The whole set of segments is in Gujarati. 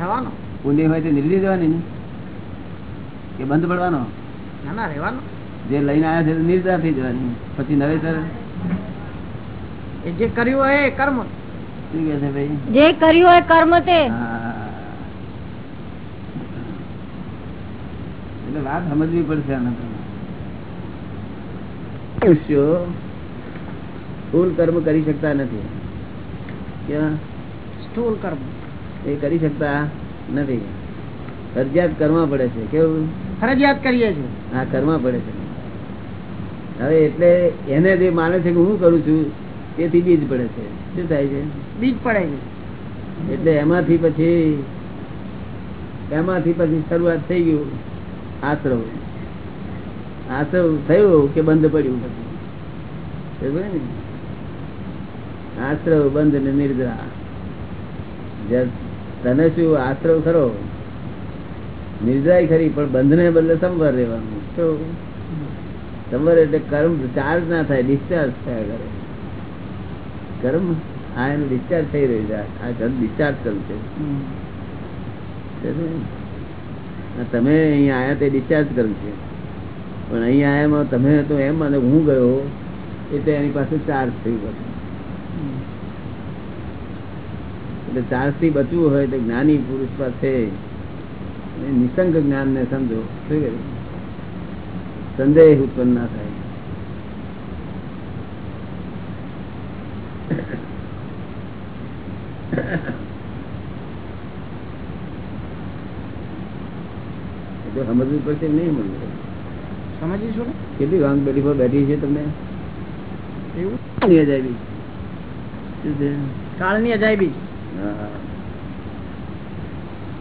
થવાનો? ઊંડી હોય તો નિર્દી જવાની કે બંધ પડવાનો? ના ના રહેવાનો. જે લઈને આવ્યા છે નિર્દા થઈ જવાની. પછી નવેસર? એ જે કર્યું હોય એ કર્મ. શું કે છે ભાઈ? જે કર્યું હોય કર્મ તે. એટલે વાત સમજવી પડશે. મનુષ્યો સ્થૂળ કર્મ કરી શકતા નથી. ક્યાં? સ્થૂલ કર્મ. એ કરી શકતા નથી. ફરજિયાત કરવા પડે છે. કેવું? ફરજિયાત કરીએ છીએ. હા કરવા પડે છે. હવે એટલે એને જે માને છે કે હું કરું છું તેથી બીજ પડે છે. શું થાય છે? બીજ પડે છે. એટલે એમાંથી પછી એમાંથી પછી શરૂઆત થઈ ગયું આશ્રવ આશ્રવ થયું કે બંધ પડ્યું? પછી ને? આશ્રવ બંધ ને નિર્દ્રા. તને શું આશ્રવ ખરો? નિર્જાય ખરી, પણ બંધ ને બદલે સંવર રહેવાનું. શું સંવર એટલે કર્મ ચાર્જ ના થાય ડિસ્ચાર્જ થયા કરે. કર્મ, આ એનું ડિસ્ચાર્જ થઈ રહ્યું છે, આ કર્મ ડિસ્ચાર્જ કરશે તમે અહીંયા આયા તે ડિસ્ચાર્જ કર્યું છે. પણ અહીંયા આયામાં તમે તો એમ અને હું ગયો, એટલે એની પાસે ચાર્જ થયું એટલે ચાર્જથી બચવું હોય તો જ્ઞાની પુરુષ પાસે નિસંગ જ્ઞાન ને સમજો. શું સંદેહ ઉત્પન્ન ના થાય. એ તો સમજવું પડશે નહીં મળે સમજીશું ને કેટલી વાંગ બેઠી પર બેઠી છે તમને? એવું? નહીં અજાયબી. કાળની અજાયબી.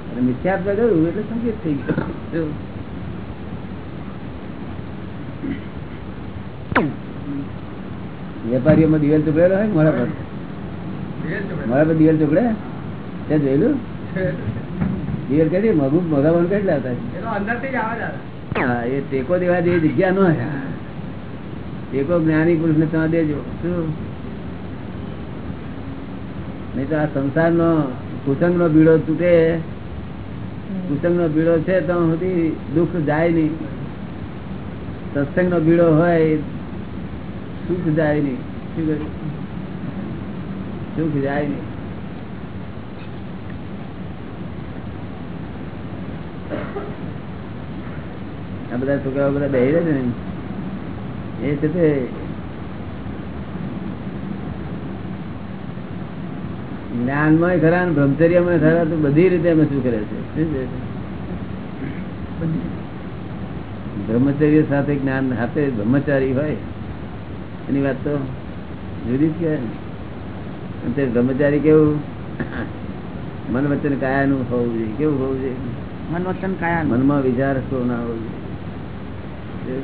અને મિથ્યાત્વ ગયું એટલે સંકેત થઈ ગયો? વેપારીઓમાં દિવેલ ચોપડેલો હોય મોડા પર? મોડા પર દિવેલ ચોપડે? ત્યાં જોયેલું? દિવેલ કઈ મગું મગાવવાનું કેટલા હતા હા એ ટેકો દેવા જેવી જગ્યા ન ટેકો જ્ઞાની પુરુષ ને ત્યાં દેજો. શું? નહીં તો આ સંસાર નો કુસંગ નો બીડો તૂટે. કુસંગ નો બીડો છે તો સુધી દુઃખ જાય નહીં. સત્સંગ નો બીડો હોય, સુખ જાય નહીં. સુખ જાય નહીં. આ બધા છોકરાઓ બધા બેહી રહે છે ને? એ છે તે જ્ઞાનમાં ખરા ને બ્રહ્મચર્યમાં ખરા તો બધી રીતે અમે શું કરે છે? બ્રહ્મચર્ય સાથે જ્ઞાન હાથે બ્રહ્મચારી હોય? એની વાત તો જુદી જ કહેવાય તે બ્રહ્મચારી કેવું? મન વચન કાયાનું હોવું જોઈએ. કેવું હોવું જોઈએ? મન વચન કાયા મનમાં વિચાર શું ના હોવું જોઈએ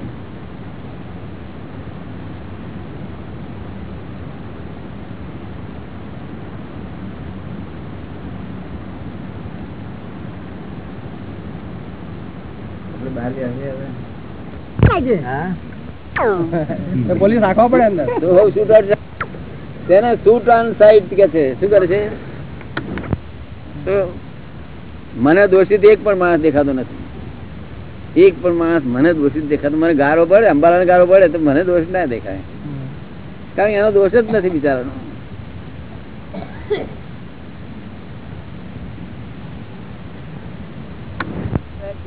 આપણે બહાર ગયા હવે હા પોલીસ રાખવા પડે અંદર. છે. તેને શૂટ ઓન સાઈડ કે છે? શું કરે છે? મને દોષિત એક પણ માણસ દેખાતો નથી. એક પણ માણસ મને દોષિત દેખાતો. મને ગારો પડે અંબાલાને ગારો પડે તો મને દોષ ના દેખાય. કારણ કે એનો દોષ જ નથી બિચારાનો.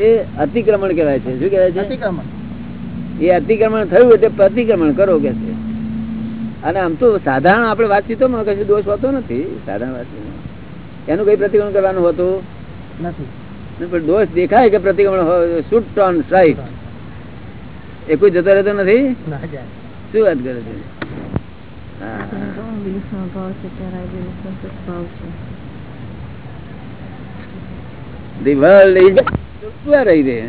એ અતિક્રમણ કહેવાય છે. શું કહેવાય છે? અતિક્રમણ. એ અતિક્રમણ થયું એટલે પ્રતિક્રમણ કરો કે છે. અને આમ તો સાધારણ આપણે વાતચીતોમાં કશું દોષ હોતો નથી. સાધારણ વાતચીત એનું કઈ પ્રતિક્રમણ કરવાનું હોતું? નથી. પણ દોષ દેખાય કે પ્રતિક્રમણ શૂટ ઓન સ્ટ્રાઇક એ કોઈ જતો રહેતો નથી? શું વાત કરે છે. The world is રહી છે.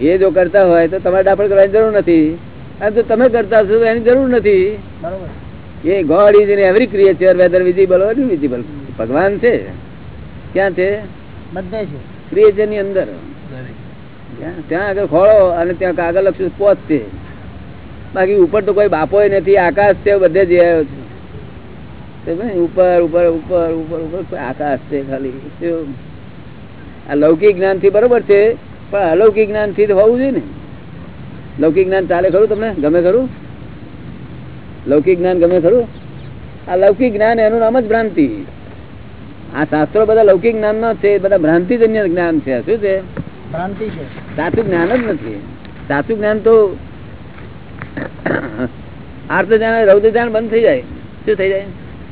એ જો કરતા હોય તો તમારે ડાપણ કરવાની જરૂર નથી. અને જો તમે કરતા હશો તો એની જરૂર નથી. એ God is in every creature whether visible or invisible ભગવાન છે. ક્યાં છે? બધે છે. ક્રિએચરની અંદર. ત્યાં આગળ ખોળો અને ત્યાં કાગળ લખશું પોત છે. બાકી ઉપર તો કોઈ બાપો નથી આકાશ છે બધે જ આવ્યો છે. ઉપર ઉપર ઉપર ઉપર ઉપર આકાશ છે ખાલી? આ લૌકિક જ્ઞાનથી બરોબર છે પણ અલૌકિક જ્ઞાનથી હોવું જોઈએ ને. લૌકિક જ્ઞાન ચાલે ખરું તમને? ગમે ખરું? લૌકિક જ્ઞાન ગમે ખરું? આ લૌકિક જ્ઞાન એનું નામ જ ભ્રાંતિ. આ શાસ્ત્રો બધા લૌકિક જ્ઞાન નો છે બધા ભ્રાંતિજન્ય જ્ઞાન છે. શું છે? ભ્રાંતિ છે. સાચું જ્ઞાન જ નથી. સાચું જ્ઞાન તો આર્થ ધ્યાન રૌદ્ર ધ્યાન બંધ થઈ જાય. શું થઈ જાય?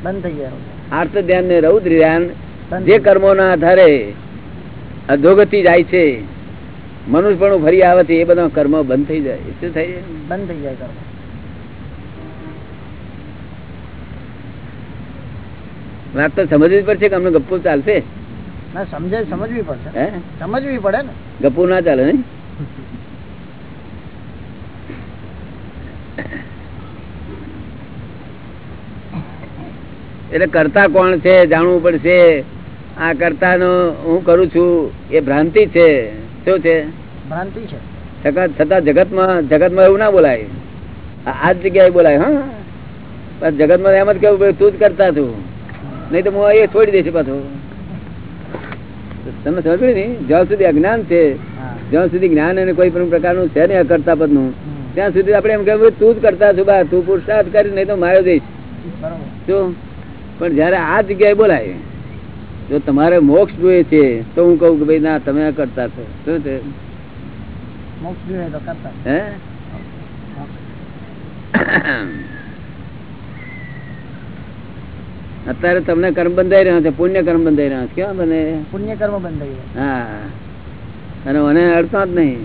બંધ થઈ જાય. આર્થ ધ્યાન ને રૌદ્ર ધ્યાન જે કર્મો ના આધારે અધોગતિ જાય છે. મનુષ્ય પણ ફરી આવે છે એ બધા કર્મ બંધ થઈ જાય. શું થઈ જાય બંધ થઈ જાય કર્મ. વાત તો સમજવી પડશે કે અમને ગપ્પુ ચાલશે? ના સમજે સમજવી પડશે. હે? સમજવી પડે ને. ગપ્પુ ના ચાલે ને? એટલે કરતા કોણ છે જાણવું પડશે. આ કરતા હું કરું છું એ ભ્રાંતિ છે. શું છે? ભ્રાંતિ છે. છતાં જગતમાં જગતમાં એવું ના બોલાય. આ જ જગ્યાએ બોલાય હા. પણ જગતમાં એમ જ કેવું તું જ કરતા છું નહીં તો હું એ છોડી દઈશ પાછું. તમે સમજ્યું ને? જ્યાં સુધી અજ્ઞાન છે જ્યાં સુધી જ્ઞાન અને કોઈ પણ પ્રકારનું છે ને અકર્તા પદનું નું ત્યાં સુધી આપણે એમ કહેવું તું જ કરતા છું બા. તું પુરુષાર્થ કરી નહીં તો માર્યો દઈશ શું? પણ જયારે આ જગ્યાએ બોલાય જો તમારે મોક્ષ જોઈએ છે તો હું કહું કે ભાઈ ના તમે આ કરતા છો. શું છે? મોક્ષ જોઈએ તો કરતા હે? અત્યારે તમને કર્મ બંધાઈ રહ્યા છે પુણ્ય કર્મ બંધાઈ રહ્યા છે. કેવા બને પુણ્ય કર્મ બંધાઈ હા. અને મને અડતા જ નહીં.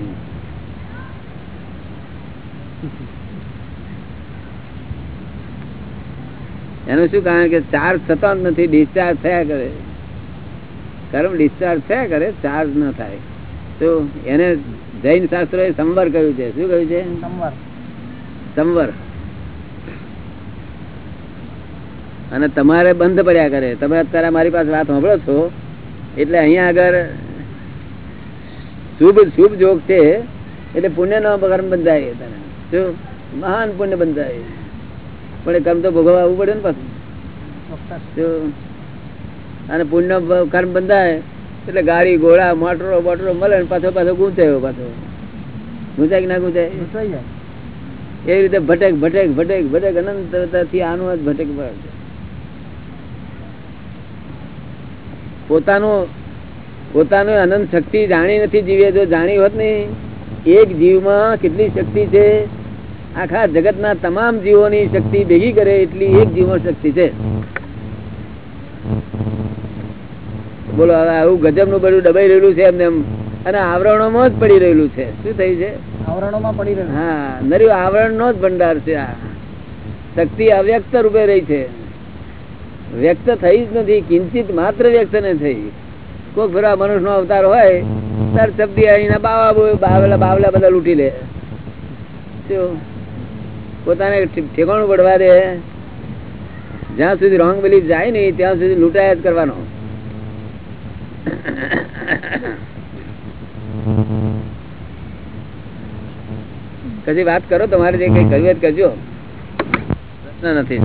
એનું શું કારણ કે ચાર્જ થતા જ નથી ડિસ્ચાર્જ થયા કરે. કર્મ ડિસ્ચાર્જ થયા કરે ચાર્જ ન થાય. તો એને જૈન શાસ્ત્રો એ સંવર કહ્યું છે. શું કહ્યું છે? સંવર. અને તમારે બંધ પડ્યા કરે. તમે અત્યારે મારી પાસે વાત સાંભળો છો એટલે અહીંયા આગળ શુભ શુભ જોગ છે એટલે પુણ્ય નો કર્મ બંધાય તને. શું મહાન પુણ્ય બંધાય. પણ એ કર્મ તો ભોગવવા આવવું પડે ને પાછું? અને પુણ્ય કર્મ બંધાય એટલે ગાડી ઘોડા મોટરો બોટરો મળે ને પાછો પાછો ગુંચાયો પાછો. ગુંચાય કે ના ગુંચાય એવી રીતે ભટેક ભટેક ભટેક ભટેક અનંતથી આનું જ ભટેક. પોતાનું પોતાનું અનંત શક્તિ જાણી નથી જીવે જો જાણી હોત ને એક જીવમાં કેટલી શક્તિ છે? આખા જગતના તમામ જીવોની શક્તિ ભેગી કરે એટલી એક જીવમાં શક્તિ છે. બોલો હવે આવું ગજબનું બધું દબાઈ રહેલું છે એમને અને આવરણોમાં જ પડી રહેલું છે. શું થયું છે? આવરણોમાં પડી રહ્યું હા નર્યું આવરણ નો જ ભંડાર છે આ. શક્તિ અવ્યક્ત રૂપે રહી છે. વ્યક્ત થઈ જ નથી કિંચિત માત્ર વ્યક્ત ને થઈ. કોઈ ફેરા મનુષ્ય નો અવતાર હોય તાર શબ્દી અહીંના બાવા બાવલા બાવલા બધા લૂંટી લે. પોતાને ઠેકાણું પડવા દે. જ્યાં સુધી રોંગ બિલીફ જાય નહીં ત્યાં સુધી લૂંટાયા જ કરવાનો. કદી વાત કરો તમારે જે કઈ કહ્યું કરજો પ્રશ્ન નથી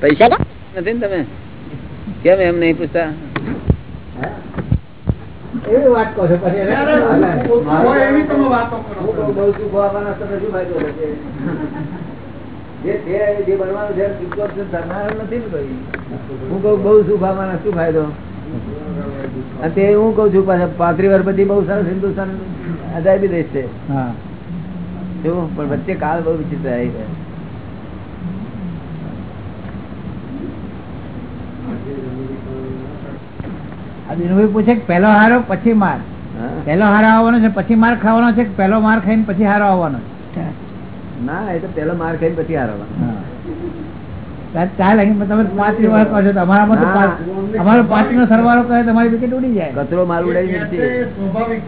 પૈસા નથી ને તમે? કેમ એમ નહીં પૂછતા? એવી વાત જે છે જે બનવાનું છે સુખ તો થનાર નથી ને હું કહું બહુ સુખ શું ફાયદો? તે હું કઉ છું પાછા પાંત્રી વર્ષ પછી બહુ સરસ હિન્દુસ્તાન અજાયબી દેશ છે. શું? પણ વચ્ચે કાળ બહુ વિચિત્ર આવી ગયો. દિનુભાઈ પૂછે કે પહેલો હારો પછી માર. પેલો પહેલો હારો આવવાનો છે પછી માર ખાવાનો છે કે પહેલો માર ખાઈને પછી હારો આવવાનો છે? ના એ તો પેલો માર ખાઈ પછી હારવા હા. ચાલ અહીં તમે પાંત્રી વાર કહો છો અમારામાં તો ના. પાંચ- નો સરવાળો કરે તમારી વિકેટ ઉડી જાય કચરો માલ ઉડાવી નથી સ્વાભાવિક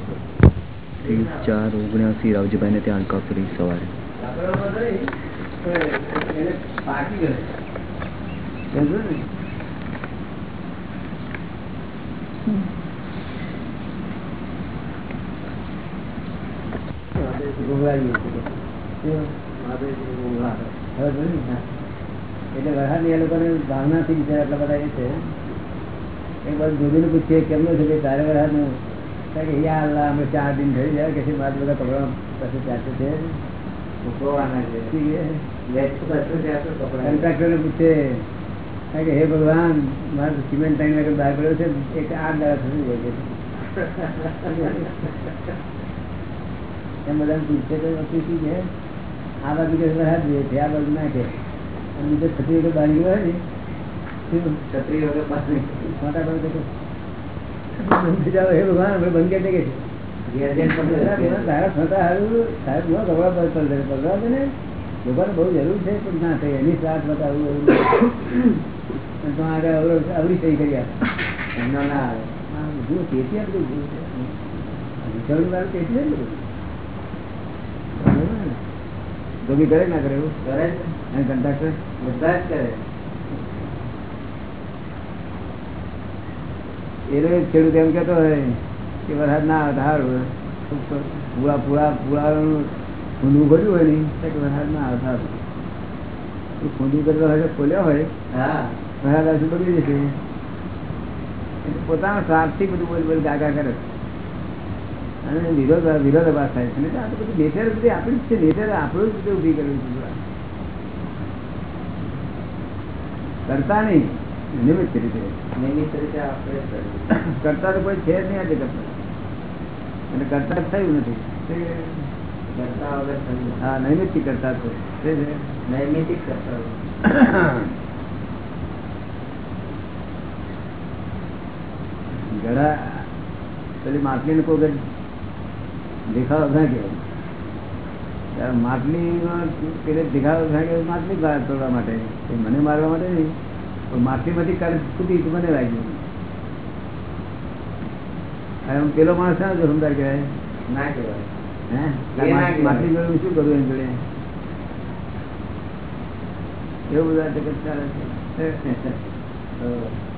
ત્રીસ ચાર ઓગણસી રાવજીભાઈને ત્યાં અલકા સવારે ને? એટલે વરસાદની એ લોકોને ભાવનાથી બિચારા એટલા બધા એ છે એક બાજુ જોગીને પૂછીએ કેમનું છે કે તારે વરસાદનું કારણ કે યા અલ્લાહ અમે ચાર દિન થઈ જાય કે છે મારા બધા કપડા પાસે ચાલશે છે કોન્ટ્રાક્ટરને પૂછે કારણ કે હે ભગવાન મારે તો સિમેન્ટ ટાઈમ વગર બહાર પડ્યો છે એક આઠ દાડા થતું જાય છે એમ બધા પૂછે તો વસ્તુ શું છે આ બાજુ કે વરસાદ જોઈએ છે આ બાજુ ના કે અને બીજો છત્રી વગર બહાર હોય ને? મોટા ભાઈ તો કે, બંધ થઈ જાઓ, હે ભગવાન આપણે બંધ કરી દે નો. ભગવાન ને બહુ જરૂર છે પણ ના થઈ એની સાથ બતાવવું તો આગળ અવરો- સહી કરી આપે એમનો ના આવે બધું તેથી આ બધું ભૂલ છે. વિચારવું તેથી જ ને બધું. બરાબર ને? ધોબી કરે ના કરે એવું? અને કંટ્રાક્ટર બધા જ કરે. એનો ખેડૂત એમ કેતો હોય કે વરસાદ ના આવે સારું પૂરા પૂરા પૂરાનું ખૂંદવું ભર્યું હોય ને કે વરસાદ ના આવે સારું. એ ખૂંદવું કરતા હોય ખોલ્યો હોય વરસાદ આવશે બગડી જશે. પોતાનો સ્વાર્થથી બધું બોલ બોલ ગાગા કરે. અને વિરોધ વિરોધાભાસ થાય છે. આ તો બધું નેચર બધી આપણું જ છે. નેચર આપણું જ રીતે ઊભી કરવી છે. કરતા નહીં. નિમિત્ત રીતે. કરતા તો કોઈ છે જ નહીં આજે કરતા અને કરતા થયું નથી. હા કરતા? ઘણા પેલી માટલી કોઈ દેખાડો ના કહેવાય ત્યારે માટલીમાં દેખાડો ના માટલી બહાર તોડવા માટે. એ મને મારવા માટે નહીં. પણ માટલીમાંથી કાલે ફૂટી મને લાગ્યું. હવે પેલો માણસ ના જો સમજાય કહેવાય? હે? ના કહેવાય. માટલી જોડે શું કરવું એમ જોડે? એવું બધા જગત ચાલે છે.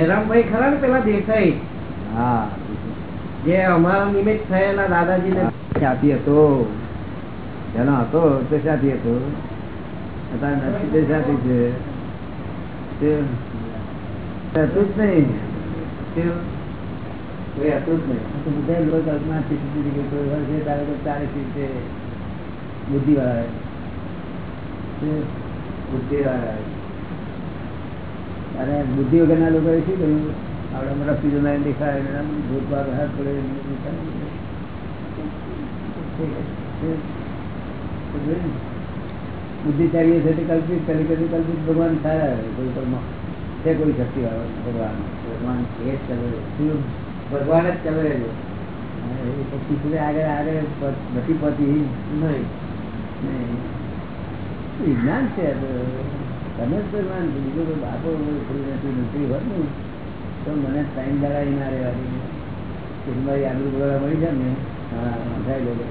જયરામભાઈ ખરા ને પેલા દેસાઈ? હા. જે અમારા નિમિત્ત થયેલા દાદાજી ને ખ્યાતિ હતો. જેનો હતો તે ખ્યાતિ હતો. નથી તે ખ્યાતિ છે. તે હતું જ નહીં. તે કોઈ હતું જ નહીં. બધા લોકો કલ્પના થી કે કોઈ વર્ષે તારે તો ચાલીસ રીતે બુદ્ધિ વાળા બુદ્ધિ વાળા અને બુદ્ધિ વગરના લોકો શું કર્યું આપણે મોટા પીજો દેખાય ને આમ ભૂતભાગ હાથ પડે ને બધું થાય. બુદ્ધિચારીઓ છે તે કલ્પિત કરી કરી કલ્પિત ભગવાન સારા હોય. કોઈ પણ છે કોઈ શક્તિ વાળો ભગવાન ભગવાન છે જ ચાલે શું ભગવાન જ ચલે છે હા, એ પછી સુધી આગળ આગળ પ- નથી પહોંચી નહીં નહીં. વિજ્ઞાન છે આ તો. તમે જ ભગવાન બીજું કોઈ બાપો નથી નથી હોત. ને તો મને ટાઈમ દાડા ના રહેવાની. મારી આગળ બોલવા મળી જાય ને. હા થાય લોકો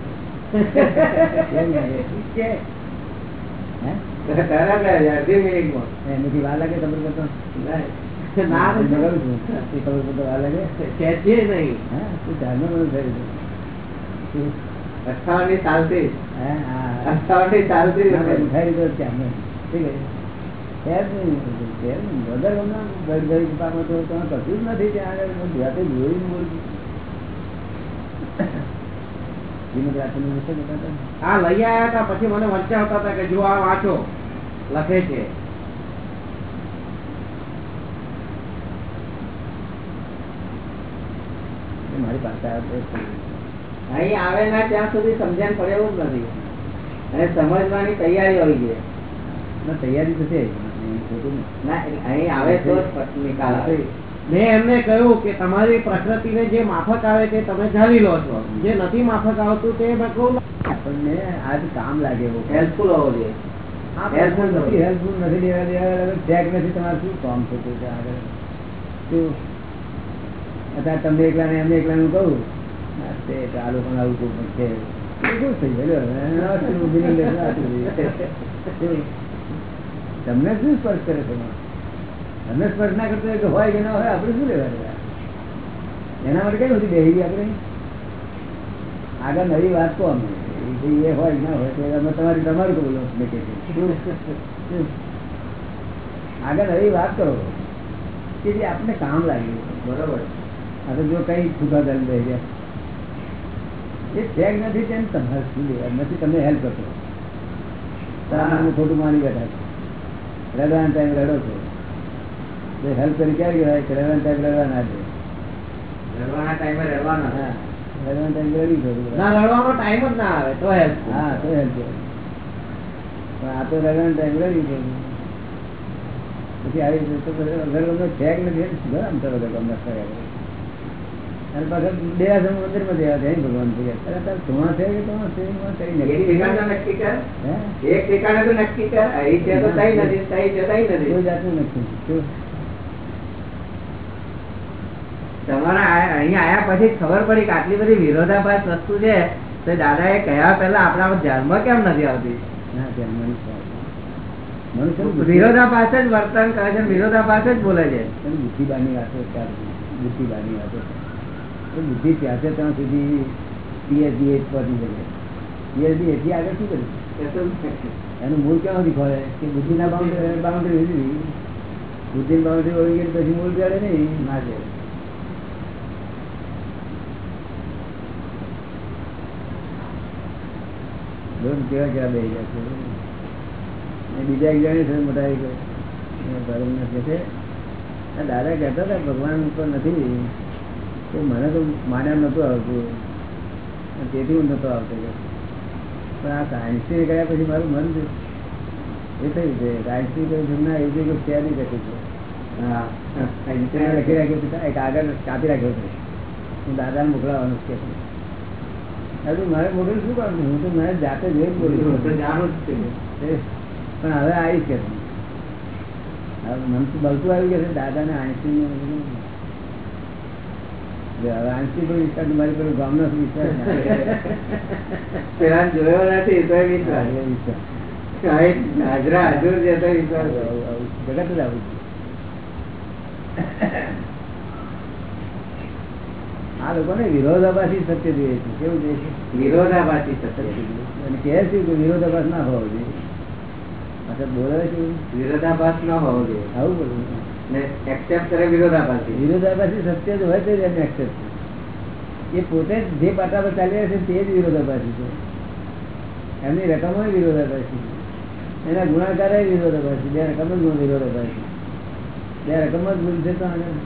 વાર લાગે ખબર પડતો ના. ખબર પડતો વાર લાગે? નહીં. હા તું ધ્યાનમાં બધું થયું? અઠાવનની ચાલતી. હે? અઠાવનની ચાલતી. ઠીક છે. વગર કશું જ નથી ત્યાં આગળ. જાતે જોઈને બોલું. આ લઈ હતા. પછી મને વંચાવતા હતા કે જો આ વાંચો. લખે છે. એ મારી પાસે અહીં આવે ના ત્યાં સુધી સમજણ પડે એવું જ નથી. અને સમજવાની તૈયારી આવી જોઈએ તૈયારી તો છે ના મેં એમને કહ્યું કે તમારી પ્રકૃતિને જે માફક આવે તે તમે જાણી લો છો. જે નથી માફક આવતું તે મેં કહું આપણને આજ કામ લાગે હેલ્પફુલ હોવો જોઈએ. હેલ્પફુલ નથી હેલ્પફુલ નથી લેવા દેવા ચેક નથી તમારે શું કામ થતું છે આગળ. શું? અત્યારે તમને એકલા ને એમને એકલા નું કહું? હા, તો આ લોકોને આવું કહું છે. થઈ ગયું? તમને શું સ્પર્શ કરે છે? તમને સ્પર્શ ના કરતો હોય કે હોય કે ના હોય આપણે શું લેવા એના માટે કઈ બધી બેહી આપણે? આગળ નવી વાત કહો અમે એ હોય ના હોય તો અમે તમારી તમારું કહું બોલો મેં કે છે. શું? શું? આગળ નવી વાત કરો. કે જે આપને કામ લાગ્યું બરોબર? આ તો જો કઈ છૂટા દલ ગયા. એ ચેક નથી તેમ તમારે શું લેવા નથી તમને હેલ્પ કરતો તમે ખોટું માની બેઠા છો. રડવાનો ટાઈમ રડો છો. હેલ્પ કરી ક્યારે કહેવાય? કે રડવાનો ટાઈમ રડવાના છે. રડવાના ટાઈમે રડવાના. હા. રડવાના ટાઈમ રડી છો ના રડવાનો ટાઈમ જ ના આવે તો હેલ્પ હા તો હેલ્પ પણ આ તો રડવાનો ટાઈમ રડી છે પછી આવી રીતે તો ગરમ ચેક નથી. ગરમ કરો. ગમે અને પાછા બે આશ્રમ મંદિરમાં જયા છે ભગવાન છે અરે છે કે ધોવા છે એક ઠેકાણે તો નક્કી કર. હે? એક ઠેકાણે તો નક્કી કર. અહીં છે તો તઈ નથી તઈ છે તઈ કોઈ જાતનું નથી તમારા અહીંયા આયા પછી ખબર પડી કે આટલી બધી વિરોધાભાસ વસ્તુ છે તો દાદા એ કહ્યા પહેલા આપણા ધ્યાનમાં કેમ નથી આવતી? વિરોધાભાસ જ વર્તન કરે છે વિરોધાભાસ જ બોલે છે. બુદ્ધિબાની વાતો બુદ્ધિબાની વાતો બુદ્ધિ ત્યાં છે. ત્યાં સુધી પીએચડી એજ પહોંચી શકે પીએચડી એથી આગળ શું કર્યું? એનું મૂળ ક્યાંથી ખોલે કે બુદ્ધિના બાઉન્ડ્રી બાઉન્ડ્રી લીધી બુદ્ધિની બાઉન્ડ્રી ઓળી ગઈ પછી મૂળ ચડે નહીં? ના છે લોન કેવા કેવા બેસી ગયા છે. બીજા એક જણે છે મોટા એક દાદા કહેતા હતા ભગવાન ઉપર નથી. મને તો માન્યા નહોતું આવતું. તેથી હું નહોતો આવતો પણ આ સાયન્સથી ગયા પછી મારું મન છે એ થયું છે સાયન્સથી કહ્યું છે ના એવું કંઈ છે છે હા. લખી રાખ્યો છે એક આગળ કાપી રાખ્યો છે. હું દાદાને મોકલાવાનું કે મારે મોકલું શું કામ હું તો મારે જાતે જ એ જ બોલું જાણું જ છે. પણ હવે આવીશ કે હવે મન તો બલતું આવી ગયું છે દાદાને આંસી આંસી પર વિશ્વાસ મારી પર ગામનો વિશ્વાસ પેલા જોયો નથી તો વિશ્વાસ એ વિશ્વાસ અહીં હાજરા હાજર છે તો વિશ્વાસ આવું- આવું જગત જ આવું આ લોકોને વિરોધાભાસી સત્ય જોઈએ છે કેવું જોઈએ છે? વિરોધાભાસી સત્ય. અને કહે છે કે વિરોધાભાસ ના હોવો જોઈએ. પાછા બોલે છે. વિરોધાભાસ ના હોવો જોઈએ. આવું બોલવું ને એક્સેપ્ટ કરે વિરોધાભાસી. વિરોધાભાસી સત્ય જ હોય તો એને accept એ પોતે જે પાટા પર ચાલી રહ્યા છે તે જ વિરોધાભાસી છે. એમની રકમ વિરોધાભાસી એના ગુણાકાર વિરોધાભાસી બે રકમ જ વિરોધાભાસી બે રકમ જ ભૂલ છે તો આગળ.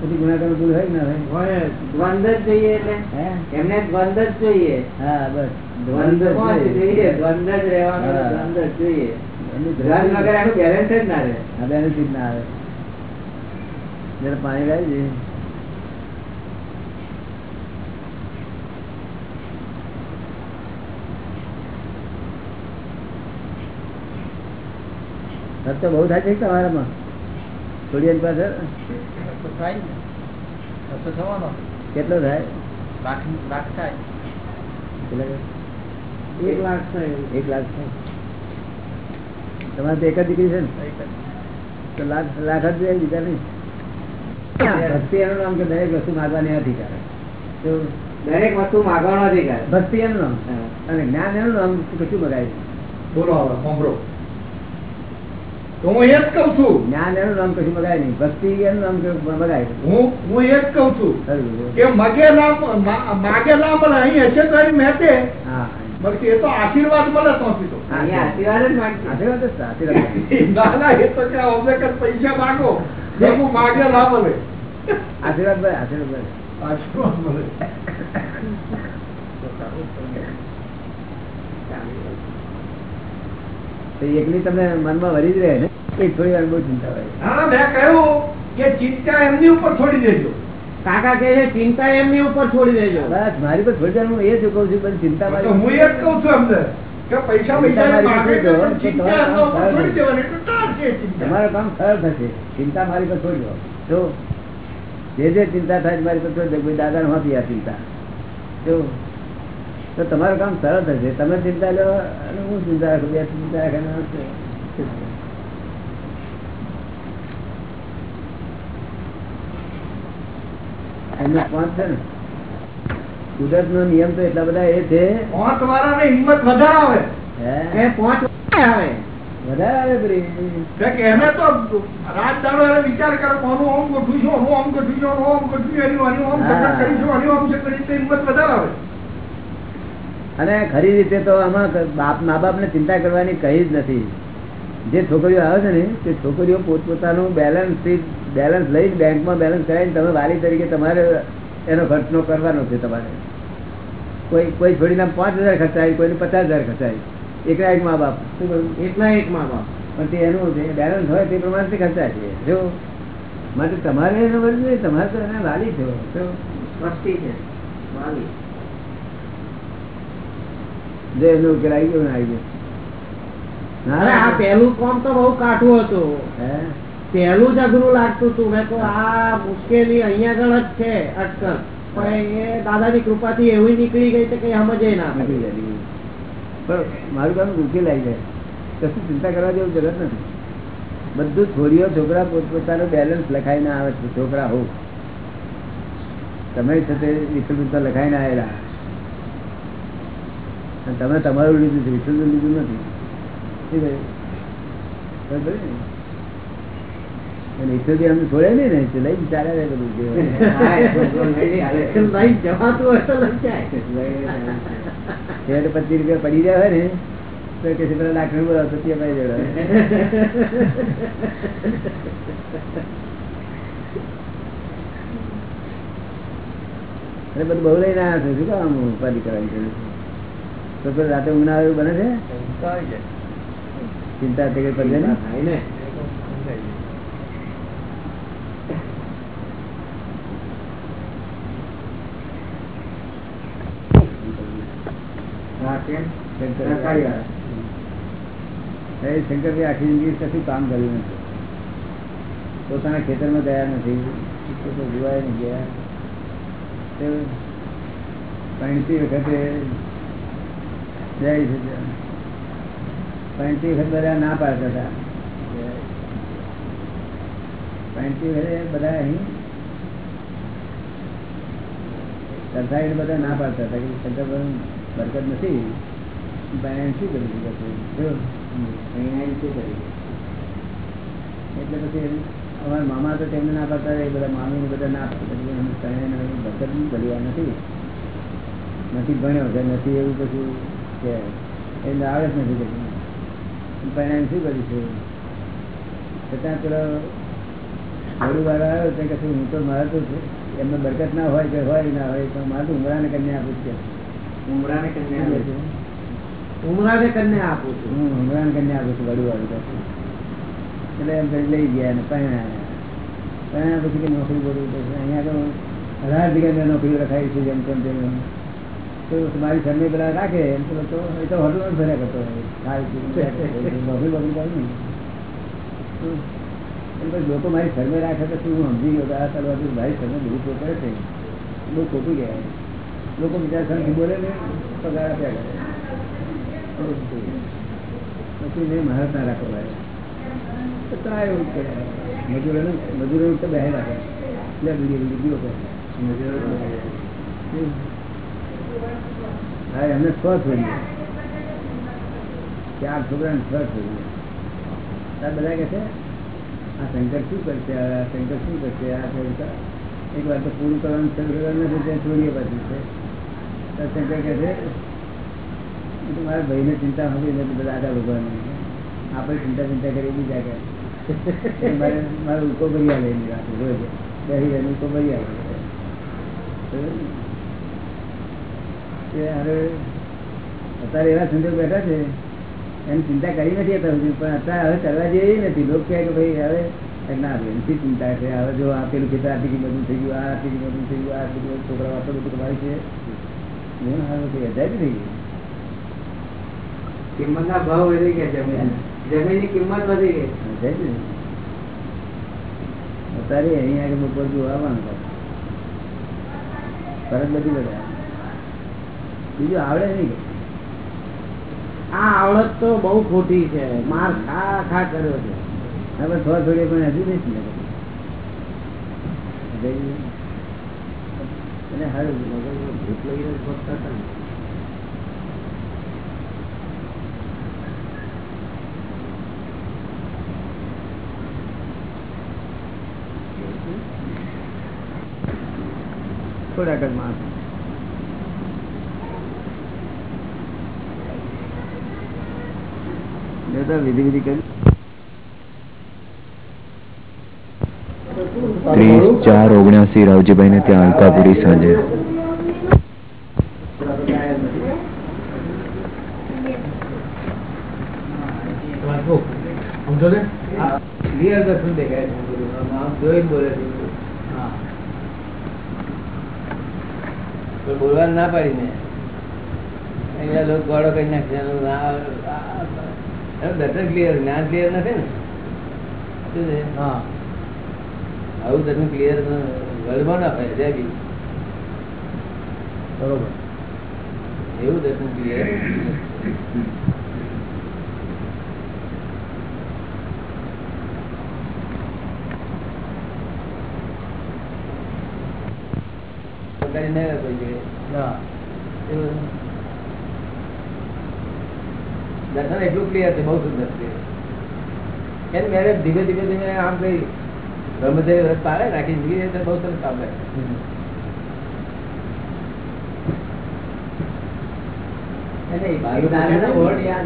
પછી ગુણાકાર ભૂલ હોય ના હોય? દ્વંદ જ જોઈએ એટલે. હે? એમને દ્વંદ જ જોઈએ. હા બસ. દ્વંદ જોઈએ. દ્વંદ જ રહેવાનું. દ્વંદ જ જોઈએ. બેલેન્સ જ ના રહે. આ બેનિફિટ ના આવે જયારે પાણી લાવી દે ખર્ચો બહુ થાય છે તમારામાં? થોડી વાર પાછળ? કેટલો થાય? કેટલા એક લાખ થાય. એક લાખ થાય. તમારે તો એક જ દીકરી છે ને? તો લાખ લાખ જ જાય બીજા નહીં. ભક્તિ એનું નામ કે દરેક વસ્તુ માગવાની અધિકાર તો દરેક વસ્તુ માગવાનો અધિકાર ભક્તિ એનું નામ. અને જ્ઞાન એનું નામ કશું મગાય બોલો હવે સાંભળો. તો હું એ જ કઉ છું. જ્ઞાન એનું નામ કશું મગાય નહીં. ભક્તિ એનું નામ કે મગાય હું હું એ જ કઉ છું. કે મળે અહીં હશે તો હા. બાકી એ તો આશીર્વાદ મળે તો અહીંયા આશીર્વાદ જ માંગશે આશીર્વાદ જ છે, આશીર્વાદ ના ના એ તો કે પૈસા માગો. ભેગું માગેલા મળે. આશીર્વાદ ભાઈ આશીર્વાદ આશીર્વાદ મળે. એકલી તમને મનમાં વરી જ રહે ને? એ થોડી વાર બહુ ચિંતા હોય. હા મેં કહ્યું કે ચિંતા એમની ઉપર છોડી દેજો. કાકા કે છે ચિંતા એમની ઉપર છોડી દેજો. બસ મારી પર થોડી વાર હું એ જ કહું છું પણ ચિંતા મારી હું એ જ કહું છું એમને કે પૈસા પૈસા માગે છે પણ ચિંતા ઉપર છોડી દેવાની તો ટાળશે એ ચિંતા. તમારું કામ સરળ થશે. ચિંતા મારી પર છોડજો જો જે જે ચિંતા થાય મારી પર છોડી દે કોઈ દાદા નથી આ ચિંતા. જો તો તમારું કામ સરળ થશે. તમે ચિંતા લો અને હું ચિંતા રાખું બે ચિંતા રાખે એમને પાંચ છે ને કુદરત નો નિયમ તો એટલા બધા એ છે. પાંચ વાળાને હિંમત વધારે આવે પાંચ આવે વધારે આવે પેલી. કે કે એને તો રાત દાડો વિચાર કરે કે આનું ગોઠવું છું આનું આમ ગોઠવું છું આનું આમ ગોઠવું છું એનું આનું આમ હા. સખત કરીશું આનું આમ સખત હિંમત વધારે આવે અને ખરી રીતે તો આમાં બાપ મા બાપ ને ચિંતા કરવાની કઈ જ નથી. જે છોકરીઓ આવે છે ને તે છોકરીઓ પોતપોતાનું બેલેન્સ બેલેન્સ લઈ બેંકમાં બેલેન્સ કરાવીને તમે વાલી તરીકે તમારે એનો ખર્ચનો કરવાનો છે તમારે. કોઈ કોઈ છોડીને પાંચ હજાર ખર્ચાય કોઈને પચાસ હજાર ખર્ચાય. એકલા એક મા બાપ. શું કહ્યું? એટલા એક મા બાપ. પણ તે એનું જે બેલેન્સ હોય તે પ્રમાણે ખર્ચાય છે. જો માટે તમારે એનો બધું નહીં તમારે તો એને વાલી છે. જો છે વાલી. જે એનો ઉકેલ આવી ગયો આવી ગયો. ના આ પહેલું કોમ તો બહુ કાઠું હતું. હે? પહેલું જ અઘરું લાગતું હતું. મેં તો આ મુશ્કેલી અહીંયા આગળ જ છે અટકલ પણ એ દાદાની કૃપાથી એવી નીકળી ગઈ છે કે સમજે ના. પણ મારું કામ ઉકેલ આવી જાય. કશું ચિંતા કરવા જેવું જરૂર નથી. બધું છોરીઓ છોકરા પોતપોતાનું બેલેન્સ લખાઈને આવે છે, છોકરા હો. તમે સાથે તે વિઠ્ઠલ લખાઈને આવેલા. તમે તમારું લીધું છે વિસર્જન લીધું નથી. પડી અમને છોડે નહીં ને ચાલ્યા જાય. બધું પચીસ રૂપિયા પડી ને તો કે પેલા લાખ તો પાઈ જોડે અરે બધું બહુ લઈને આવ્યા છું શું કામ ઉપાધિ કરવાની તો પેલા રાતે ઊંઘ ના આવે બને છે? ચિંતા થઈ ગઈ પડે ને થાય ને હા, કેમ? સરકારી વાળા. એ શંકરભાઈ આખી જિંદગી કશું કામ કર્યું નથી. પોતાના ખેતરમાં ગયા નથી. જોવાય નહીં ગયા. પૈણતી વખતે જાય છે. પૈણતી વખત બધા ના પાડતા હતા. પૈણતી વખતે બધા અહીં સરસાઈને બધા ના પાડતા હતા. કે શંકરભાઈ બરકત નથી. પણ શું કરી એટલે પછી અમારા મામા તો તેમને ના પાડતા એ બધા મામી બધા ના પાડતા બરકત નહીં નથી. નથી ભણ્યો કે નથી એવું કશું કે, એટલે આવે જ નથી કશું પરિણામ શું કર્યું છે છતાં પેલો થોડું વાર આવ્યો ત્યાં કશું હું તો મારતો છું. એમને બરકત ના હોય કે હોય, ના હોય, તો મારું ઉમરાને કન્યા આપું છે ઉમરાને કન્યા આપું છું. ઉમરાને કન્યા આપું છું. હું ઉમરાને કન્યા આપું છું વાળું એટલે એમ કરી લઈ ગયા ને પરણાયા. પરણાયા પછી કે નોકરી બોલવું પડશે. અહીંયા તો અઢાર જગ્યાએ નોકરી રખાઈ છે જેમ તેમ તેમ તો મારી ઘરને પેલા રાખે. એમ તો તો એ તો હોટલ ફર્યા કરતો નોકરી બોકરી કરે ને. તો લોકો મારી ઘરમે રાખે તો શું હું સમજી ગયો આ ચાલવાથી ભાઈ ઘરને દુરુપયોગ કરે છે. બહુ ખોટું કહેવાય. લોકો બીજા સંઘથી બોલે ને, પગાર આપ્યા કરે પછી મેં મહારાજ ના રાખો ભાઈ તો કાંઈ એવું કે. મજૂરો મજૂરો તો બેહે રાખે. એટલે બીજી બીજી બીડી કરે મજૂરો હા, એમને સ્વ છોડીએ ચાર છોકરાને સ્વ છોડીએ ત્યાં બધા કે છે, આ શંકર શું કરશે? આ શંકર શું કરશે? આ શંકર એક વાર તો પૂરું કરવાનું શરૂ કરવાનું નથી ત્યાં છોડીએ પાછું, છે. શંકર ભાઈ મારા ભાઈને ચિંતા હતી નથી બધા આગળ ભગવાન આપણે ચિંતા ચિંતા કરી બીજા કે એ મારે મારે ઉકો ભરી આવે એની રાતે રોજ એને ઉકો ભરી આવે. અરે અત્યારે એવા સંજોગ બેઠા છે એની ચિંતા કરી નથી અત્યાર સુધી, પણ અત્યારે હવે કરવા જેવી નથી. લોકો કહે કે ભાઈ હવે ના એમથી ચિંતા છે. હવે જો આ પેલું કેટલા આટલી બધું થઈ ગયું, આ આટલી બધું થઈ ગયું, આ આટલી બધું છોકરા વાતો બધું તમારી છે. કિંમત ના ભાવ વધી ગયા જમીન જમીનની કિંમત વધી ગઈ? અત્યારે અહીંયા આગળ બપોર બધી બધા બીજું આવડે નહીં આ આવડત તો બહુ ખોટી છે. માર ખા ખા કર્યો છે. હવે થોડા થોડી પણ હજુ નહીં અને હારું મગજમાં ભૂખ લાગી હોય તો હતા તો વિધિ વિધિ કરી. ત્રીસ ચાર ઓગણ્યાસી રાવજીભાઈ ને ત્યાં અલકાપુરી સાંજે ને ક્લિયર દર્શન દેખાય છે બધું. માણસ જોઈને બોલે છે કોઈ બોલવાનું ના પાડી ને અહીંયા લોકો ગોળો કરી નાખશે દર્શન ક્લિયર જ્ઞાન ક્લિયર નથી ને છે આવું દર્શન ક્લિયર વર્લ્ડમાં ના હોય જય બી. બરોબર. એવું દર્શન ક્લિયર કરી નહીં કોઈ જગ્યાએ. દર્શન એટલું ક્લિયર છે બહુ સુંદર છે એમ મેરેજ ધીમે ધીમે ધીમે આમ કઈ બ્રહ્મચર્ય વ્રત પાડે રાખી જિંદગી એટલે બહુ સરસ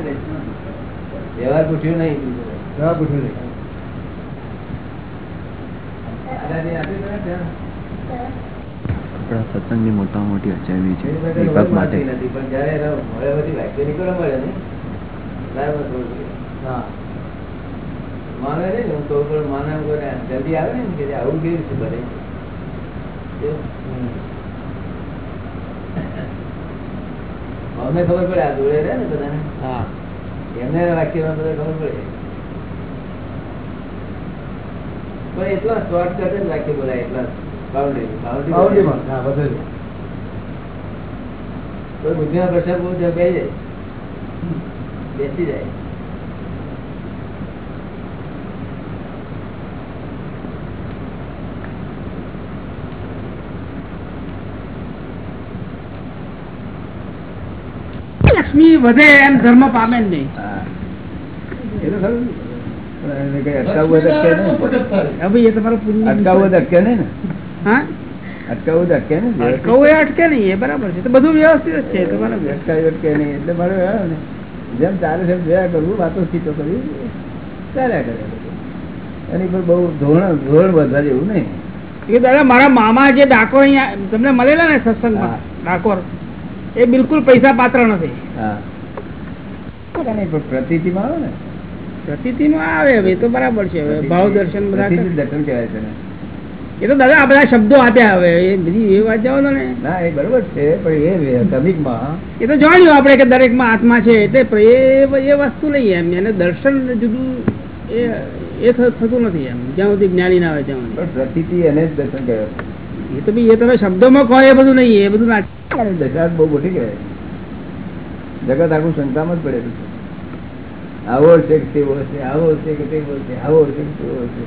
રહેશે. વ્યવહાર પૂછ્યું નહીં. જવાબ પૂછ્યું નહીં? આપણા સત્સંગની મોટામાં મોટી અચાવી છે. દીપક માટે. નથી, પણ જ્યારે એનો મળે બધી વાક્ય મળે ને પડે. હા. માને નહીં હું તો પણ માને એમ જલ્દી આવે ને કે આવું કેવી રીતે બને અમને ખબર પડે આ જોડે રહે ને બધાને? હા. એમને વાક્યમાં બધા ખબર પડે. પણ એટલા શોર્ટકટ જ વાક્ય બોલાય એટલા બાઉન્ડ્રી બાઉન્ડ્રીમાં હા બધે. કોઈ બુદ્ધિમાં પ્રશ્ન પૂછે બેસી જાય. લક્ષ્મી વધે એમ ધર્મ પામે જ નહીં. અટકાવવું અટકે નહીં. ને. હવે એ તમારું પુણ્ય અટકાવવું અટકે નહીં અટકાવવું તો અટકે ને અટકાવવું એ અટકે નહીં એ બરાબર છે. તો બધું વ્યવસ્થિત છે અટકાવી અટકે નહીં એટલે મારે ને. જેમ ચાલે છે જોયા કરવું વાતો સીતો કરી. ચાલ્યા કરે. એની પર બહુ ધોરણ ધોરણ બધા જેવું નહીં. એ દાદા મારા મામા જે ડાકોર અહીંયા તમને મળેલા ને સત્સંગમાં. ડાકોર? એ બિલકુલ પૈસા પાત્ર નથી. પ્રતિ આવે ને? આવે હવે એ તો બરાબર છે. ભાવ દર્શન બધા દર્શન કહેવાય છે એ તો દાદા આ બધા શબ્દો આપ્યા હવે. એ બધી એ વાત જાઓ ને. ના એ બરોબર છે પણ એ કમિકમાં એ તો જાણ્યું આપણે કે દરેકમાં આત્મા છે. એટલે એ એ વસ્તુ નહીં એમ. એને દર્શન જુદું એ એ થતું નથી એમ. જ્યાં સુધી જ્ઞાની ના આવે ત્યાં સુધી. પણ પ્રતીતિ એને જ દર્શન કહેવાય એ તો બી એ તમે શબ્દોમાં કહો એ બધું નહીં એ બધું છે બહુ મોટી કહેવાય. જગત આખું શંકામાં જ પડેલું છે. આવો છે કે તેવો છે આવો છે કે તેવો છે આવો છે કે તેવો છે.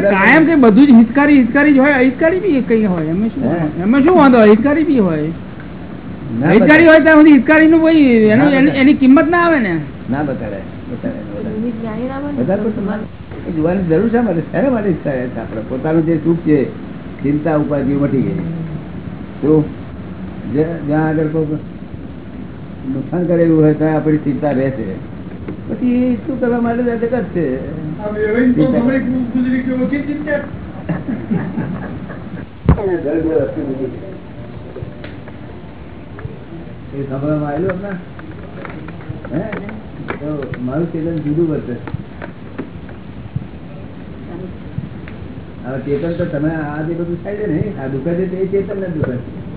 કાયમ કે બધું જ હિતકારી હિતકારી જ હોય અહિતકારી બી કઈ હોય એમાં શું? એમાં શું વાંધો અહિતકારી બી હોય. ના હોય ત્યાં સુધી હિતકારી નું કોઈ એની- એની કિંમત ના આવે ને. ના બતાડે જોવાની જરૂર છે મારે શેના માટે ઈચ્છા રહે છે આપણે? પોતાનું જે સુખ છે ચિંતા ઉપાધિ મટી ગઈ. તો જ્યાં આગળ કોઈ નુકસાન કરેલું હોય ત્યાં આપણી ચિંતા રહેશે. પછી એ શું કરવા માટે જગત છે? ચિંતા. એ સાંભળવામાં આવેલું આપણા હે? તો મારું ચેતન જુદું વર્તે હવે ચેતન તો તમે આ જે બધું થાય છે ને આ દુખે છે તે ચેતન ને દુખે છે.